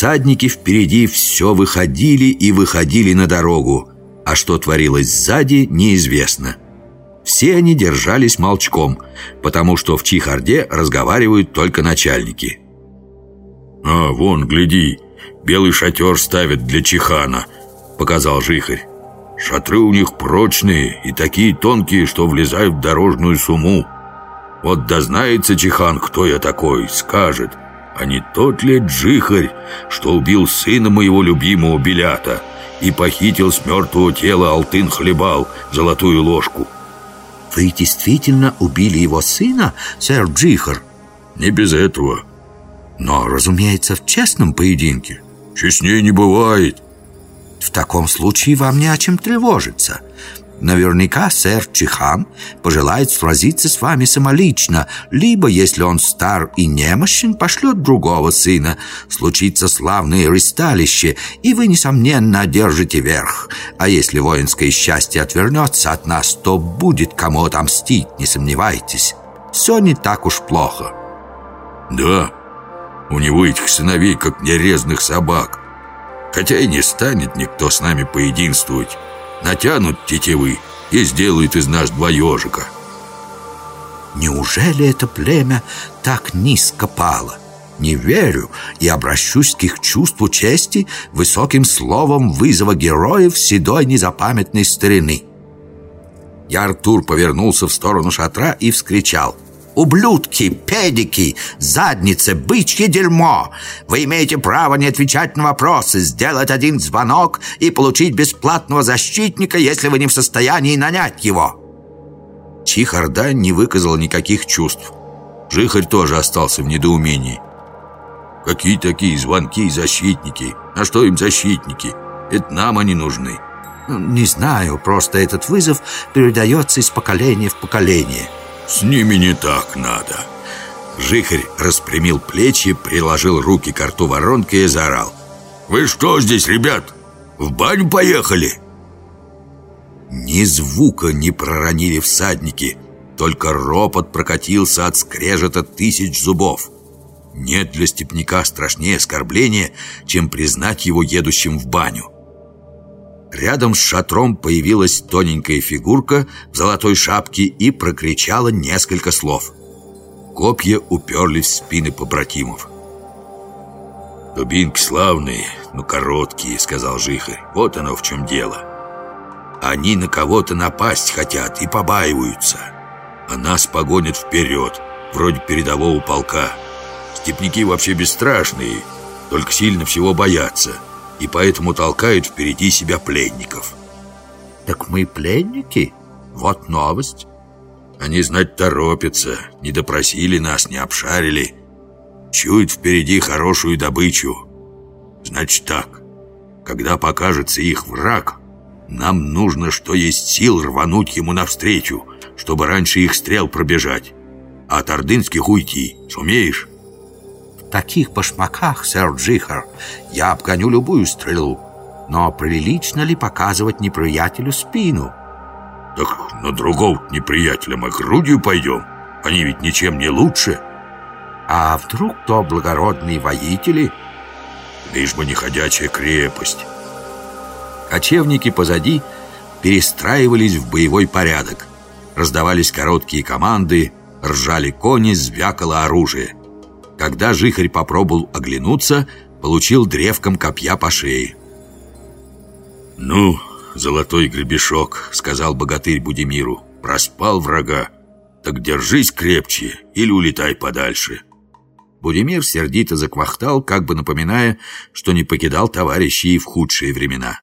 Всадники впереди все выходили и выходили на дорогу, а что творилось сзади, неизвестно. Все они держались молчком, потому что в Чихарде разговаривают только начальники. «А, вон, гляди, белый шатер ставят для Чихана», — показал Жихарь. «Шатры у них прочные и такие тонкие, что влезают в дорожную сумму. Вот дознается Чихан, кто я такой, скажет, а не тот ли Джихарь, что убил сына моего любимого Белята и похитил с мертвого тела Алтын-Хлебал, золотую ложку?» «Вы действительно убили его сына, сэр Джихар?» «Не без этого». «Но, разумеется, в честном поединке». «Честнее не бывает». «В таком случае вам не о чем тревожиться. Наверняка сэр Чихан пожелает сразиться с вами самолично, либо, если он стар и немощен, пошлет другого сына. Случится славное ристалище, и вы, несомненно, одержите верх. А если воинское счастье отвернется от нас, то будет кому отомстить, не сомневайтесь. Все не так уж плохо». «Да, у него этих сыновей, как нерезных собак. Хотя и не станет никто с нами поединствовать» натянут тетивы и сделают из нас два ежика. Неужели это племя так низко пало? Не верю и обращусь к их чувству чести высоким словом вызова героев седой незапамятной старины. Я Артур повернулся в сторону шатра и вскричал — Ублюдки, педики, задницы, бычье дерьмо. Вы имеете право не отвечать на вопросы Сделать один звонок и получить бесплатного защитника Если вы не в состоянии нанять его. Чихарда не выказал никаких чувств. Жихарь тоже остался в недоумении. Какие такие звонки и защитники? А что им защитники? Это нам они нужны Не знаю, просто этот вызов передается из поколения в поколение с ними не так надо Жихарь распрямил плечи, приложил руки к рту воронки и заорал Вы что здесь, ребят? В баню поехали? Ни звука не проронили всадники Только ропот прокатился от скрежета тысяч зубов Нет для степняка страшнее оскорбления, чем признать его едущим в баню Рядом с шатром появилась тоненькая фигурка в золотой шапке и прокричала несколько слов. Копья уперлись в спины побратимов. «Дубинки славные, но короткие», — сказал Жихарь. «Вот оно в чем дело. Они на кого-то напасть хотят и побаиваются, а нас погонят вперед, вроде передового полка. Степняки вообще бесстрашные, только сильно всего боятся» и поэтому толкают впереди себя пленников. Так мы пленники? Вот новость. Они знать торопятся, не допросили нас, не обшарили. Чуют впереди хорошую добычу. Значит так, когда покажется их враг, нам нужно, что есть сил, рвануть ему навстречу, чтобы раньше их стрел пробежать. А от ордынских уйти. Сумеешь? Таких башмаках, сэр Джихар, я обгоню любую стрелу. Но прилично ли показывать неприятелю спину? Так на другого неприятеля мы грудью пойдем. Они ведь ничем не лучше. А вдруг то благородные воители? Лишь бы не ходячая крепость. Кочевники позади перестраивались в боевой порядок. Раздавались короткие команды, ржали кони, звякало оружие. Когда жихарь попробовал оглянуться, получил древком копья по шее. «Ну, золотой гребешок», — сказал богатырь Будимиру, — «проспал врага. Так держись крепче или улетай подальше». Будимир сердито заквахтал, как бы напоминая, что не покидал товарищей в худшие времена.